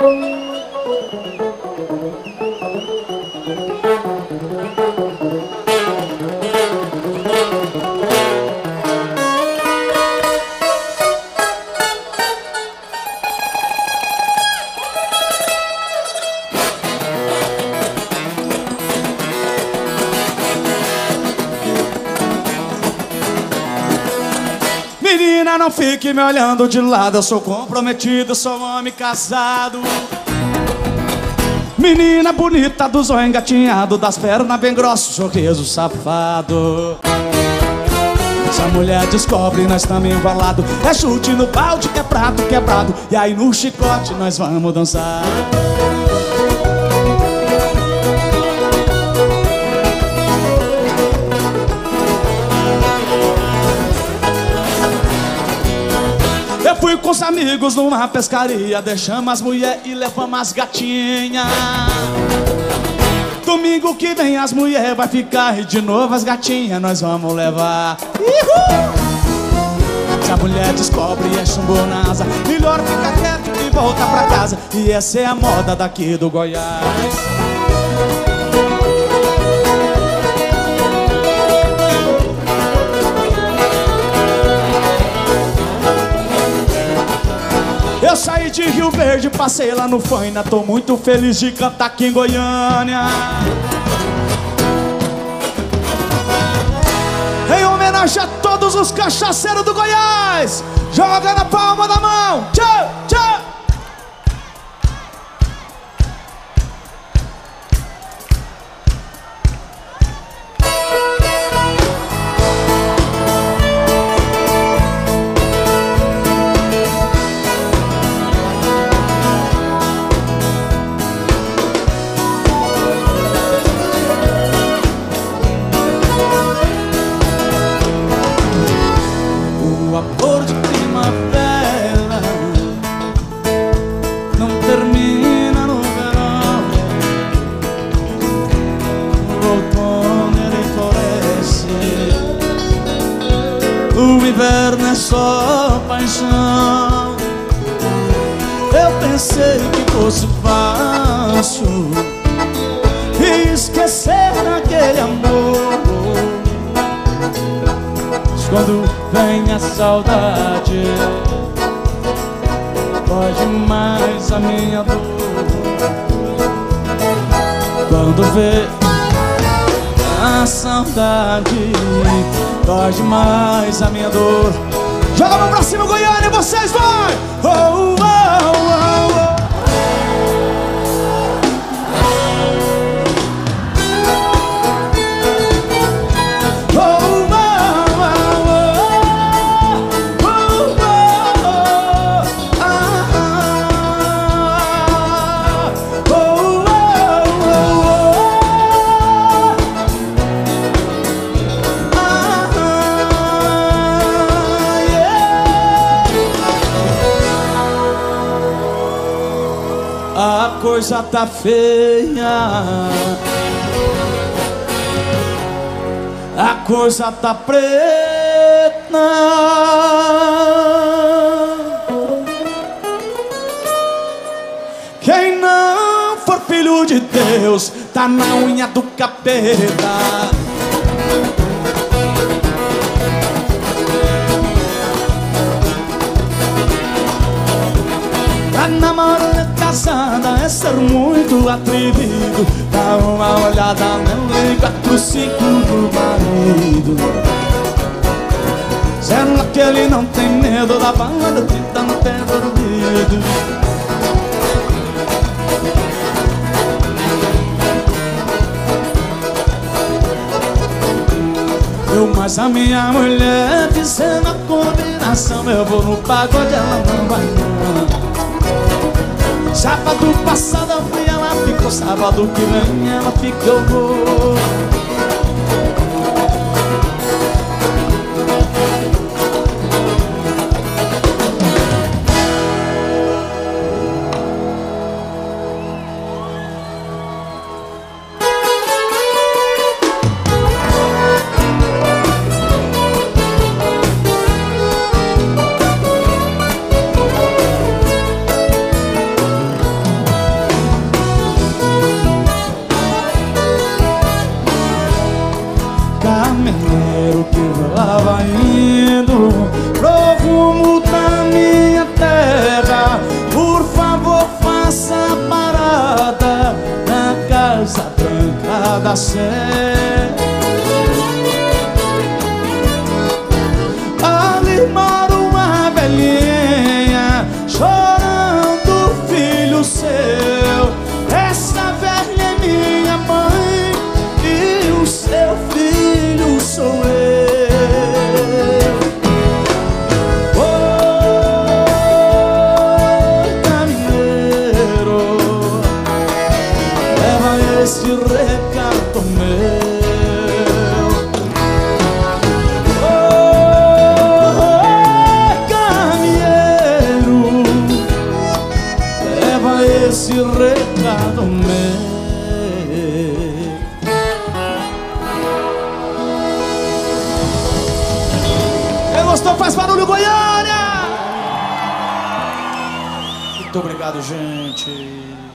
Thank you. Menina, não fique me olhando de lado, eu sou comprometido, sou homem casado. Menina bonita do zóio engatinhado, das pernas bem grossas, sorriso safado. Se a mulher descobre, nós estamos enrolados. É chute no balde, que é prato quebrado. E aí no chicote nós vamos dançar. Com os amigos numa pescaria. Deixamos as mulher e levamos as gatinhas Domingo que vem as mulheres vai ficar E de novo as gatinhas nós vamos levar. Uhul! Se a mulher descobre é chumbou na asa. Melhor ficar quieto e voltar pra casa. E essa é a moda daqui do Goiás Eu saí de Rio Verde, passei lá no Faina Tô muito feliz de cantar aqui em Goiânia. Em homenagem a todos os cachaceiros do Goiás Joga na palma da mão. Tchau, só paixão. Eu pensei que fosse fácil esquecer aquele amor. Mas quando vem a saudade Pode mais a minha dor Quando vê a saudade Pode mais a minha dor Joga a mão pra cima, Goiânia, vocês vai! Coisa tá feia a coisa tá preta. Quem não for filho de Deus, tá na unha do capeta. Tá namorando casada é ser muito atrevido. Dá uma olhada no lei 45 do marido. Será que ele não tem medo da bala que tá no pé do Eu mais a minha mulher fizendo a combinação Eu vou no pagode, ela não vai não Sábado passado eu fui, ela ficou. Sábado que vem ela fica, da Sé. Ali uma velhinha chorando, filho seu. Essa velha é minha mãe e o seu filho sou eu. este rei. Gostou faz barulho, Goiânia! Muito obrigado, gente.